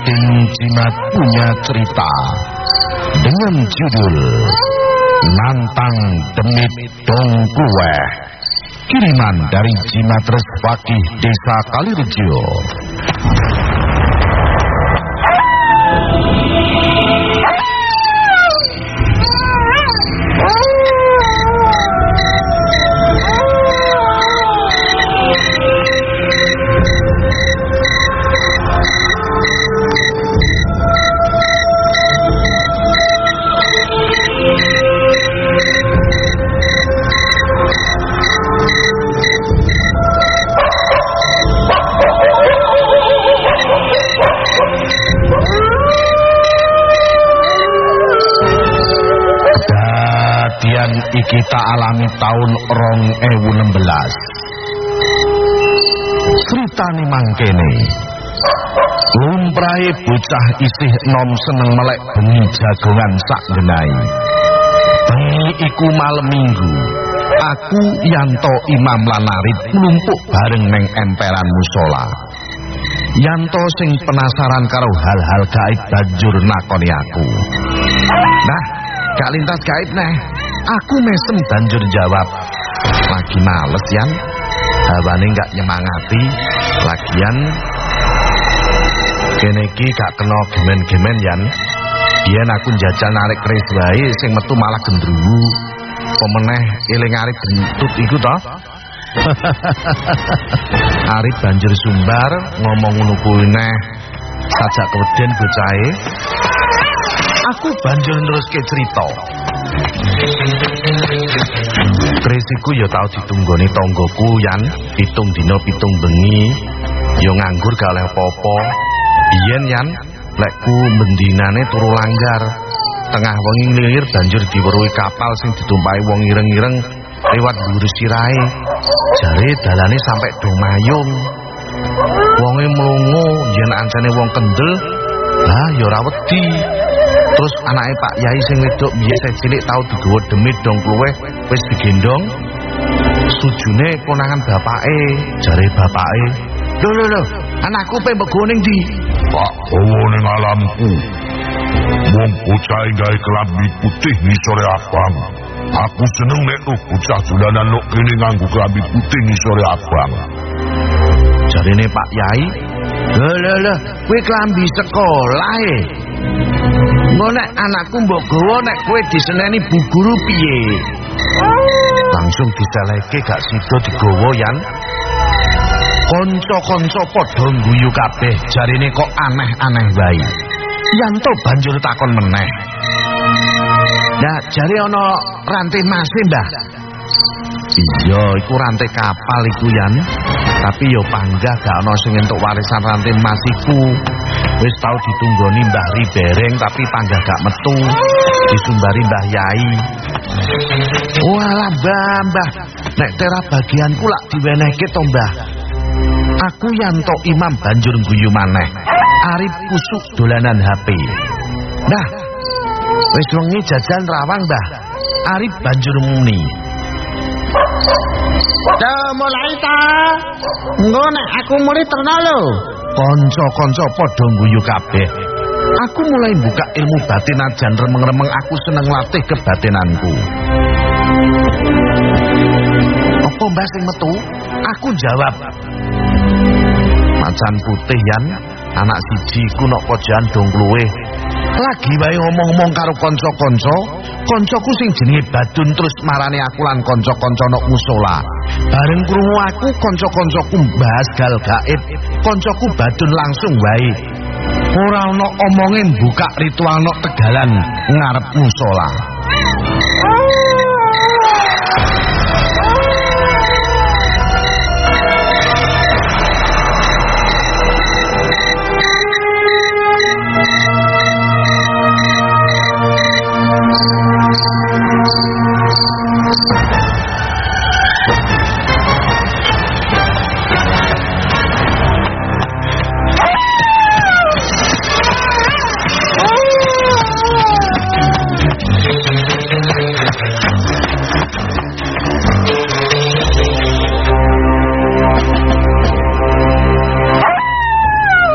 Gading Jimat punya cerita dengan judul Nantang Demit Dong Kueh. Kiriman dari Jimat Reswakih Desa Kalirejo. Iki tak alami tahun rong ewu 16 Ceritane mangkene Lumprahe bocah isih nom seneng melek bengi jagongan sak genai Bengi iku malam minggu. Aku Yanto Imam Lanarit numpuk bareng neng emperan musola. Yanto sing penasaran karo hal-hal gaib banjur nakoni aku. Nah, gak lintas gaib neh Aku mesem banjur jawab. Lagi males yan. Hawane gak nyemangati. Lagian Kene iki gak kena gemen-gemen yan. Biyen aku njajal narik keris wae sing metu malah gendruwo. Pemeneh eling arep bentut iku to? Arif banjur sumbar ngomong ngono kuwi neh sajak keweden bocahe. Aku banjur neruske cerita Krisiku ya tau ditunggoni tanggoku yan pitung dina pitung bengi ya nganggur gak oleh apa-apa. Biyen yan lekku bendinane turu langgar tengah wengi nglilir banjur diweruhi kapal sing ditumpahi wong ireng-ireng lewat dhuwur sirahe. Jare dalane sampe do mayung wonge mlungu yen ancane wong kendel lah ya ora wedi terus anake Pak Yai sing wedok biye cilik tau digawa demit dong kluweh wis digendong sujune konangan bapake jare bapake lho lho lho anakku pe mbego ning ndi Pak Kowo ning alamku. Wong bocah gawe kelambi putih ngisore abang. Aku seneng nek tuh bocah dolanan nok kene nganggo kelambi putih ngisore abang. jarine Pak Yai lho lho lho kuwi klambi sekolah e Engko nek anakku mbok gawa nek kowe diseneni bu guru piye? Langsung diseleke gak sida digawa yan. Kanca-kanca padha guyu kabeh jarine kok aneh-aneh wae. Yanto banjur takon meneh. Nah jare ana rantai masih mbah Iya iku rantai kapal iku yan. Tapi yo panggah gak ana sing entuk warisan rantai emas iku. Wis tau ditunggoni Mbah Ribereng tapi panggah gak metu. Disumbari Mbah Yai. Walah mbah mbah. Nek tera bagianku lak diwenehke to mbah. Aku yanto imam banjur guyu maneh. Arif kusuk dolanan HP nah wis wengi jajan rawang mbah. Arif banjur muni Dah mulai ta. Engko nek aku mulai terno lho. Kanca-kanca padha guyu kabeh. Aku mulai buka ilmu batin ajan remeng-remeng aku seneng latih kebatinanku. Apa mbah sing metu? Aku jawab. Macan putih yan, anak siji ku nok pojokan dong kluwe. Lagi wae ngomong-ngomong karo kanca-kanca, kancaku sing jenenge Badun terus marani aku lan kanca-kanca nok musola. Bareng krungu aku kanca-kancaku bahas gal gaib, kancaku Badun langsung wae. Ora ana omongin buka ritual nok tegalan ngarep musola.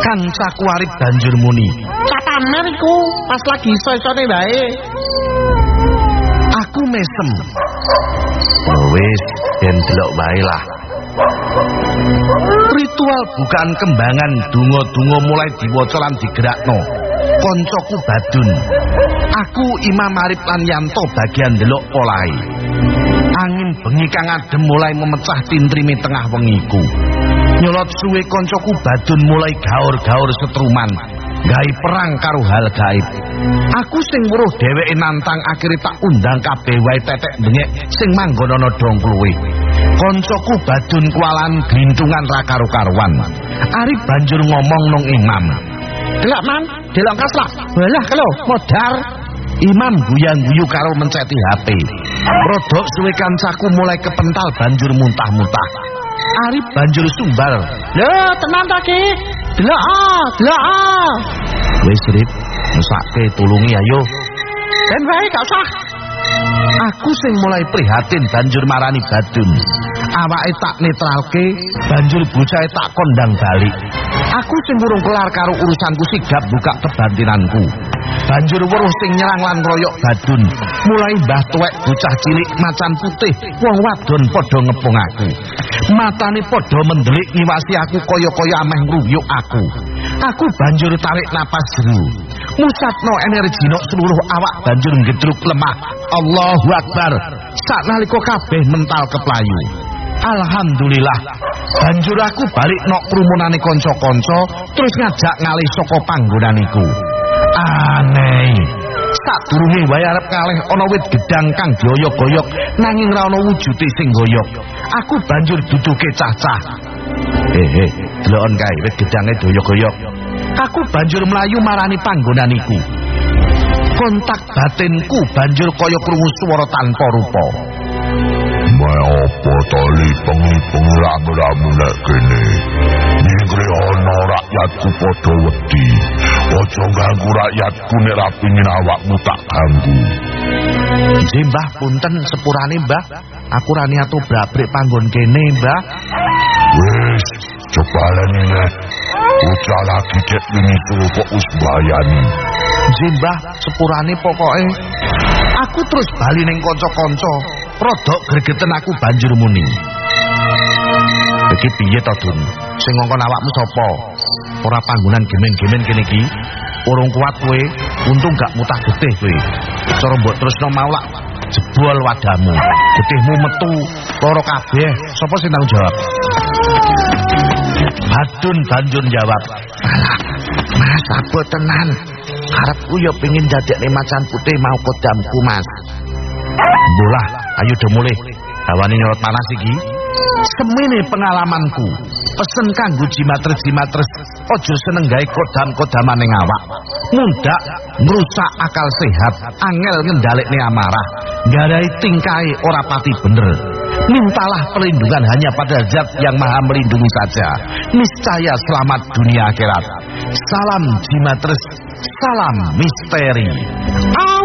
Kancaku arep banjur muni. Kapamer iku pas lagi iso-isone wae. Aku mesem. Oh, wis, ben delok wae lah. Ritual bukaan kembangan dungo-dungo mulai diwaca lan digerakno. Koncoku Badun. Aku Imam Arif lan Yanto bagian delok polahe. Angin bengi kang adem mulai memecah tintrime tengah wengiku. Nyolot suwe koncoku Badun mulai gaur-gaur setruman. Gawe perang karo hal gaib. Aku sing weruh dheweke nantang akhire tak undang kabeh wae tetek bengek sing manggon ana dongkluwe. Koncoku Badun kualan glintungan ra karo-karuan. Arif banjur ngomong nang Imam. Delok man, delok kaslah. Walah kelo, modar. Imam guyang-guyu karo menceti HP. Rodok suwe kancaku mulai kepental banjur muntah-muntah. Arif banjur sumbal. Lho, tenan ta ki? Delok delok. Wis Rip, mesake tulungi ayo. Ben wae gak usah. Aku sing mulai prihatin banjur marani Badun. Awake tak netralke, banjur bocahe tak kondang balik. Aku sing urung kelar karo urusanku sigap buka kebantinanku. Banjur weruh sing nyerang lan royok Badun. Mulai mbah tuwek bocah cilik macan putih, wong wadon padha ngepung aku. Matane padha mendelik ngiwasi aku kaya-kaya ameh ngruyuk aku. Aku banjur tarik napas jero. Musatno energi nok seluruh awak banjur ngedruk lemah. Allahu Akbar. Saknalika kabeh mental keplayu. Alhamdulillah. Banjur aku balik nok kerumunane kanca-kanca terus ngajak ngalih saka panggonan iku. Aneh. Sadurunge wae arep kalih ana wit gedang kang dioyok-oyok nanging ra ana wujude sing goyok. Aku banjur duduke cacah. Eh, delokon kae wit gedange doyok-oyok. Aku banjur mlayu marani panggonan iku. Kontak batinku banjur kaya krungu swara tanpa rupa. Mae apa tali pengi-pengi rame-rame nek kene. Rakyatku padha wedi. Aja ganggu rakyatku nek ra pengin awakmu tak ganggu. Nggih Mbah, punten sepurane Mbah. Aku ra niat brabrik panggon kene, Mbah. Wis, cobalane nek. Bocah lagi cek wingi suruh kok wis bayani. Nggih Mbah, sepurane pokoke. Aku terus bali ning kanca-kanca. Rodok gregeten aku banjur muni. Iki piye to, Dun? Sing ngongkon awakmu sapa? Ora panggonan gemen-gemen kene iki. Urung kuat kowe, untung gak mutah getih kowe. Cara mbok terusno mau lak jebol wadahmu. Getihmu metu loro kabeh. Sapa sing tanggung jawab? Badun banjur jawab. Mas, apa tenan? Karepku ya pengin dadekne macan putih mau kodamku, Mas. Bolah, ayo do mulih. Hawane nyorot panas iki. Semene pengalamanku. Pesen kanggo jimatres-jimatres aja seneng gawe kodam-kodaman ning awak. Mundak ngrusak akal sehat, angel ngendhalekne amarah. Garai tingkai ora pati bener. Mintalah perlindungan hanya pada zat yang maha melindungi saja. Niscaya selamat dunia akhirat. Salam jimatres, salam misteri. Ah,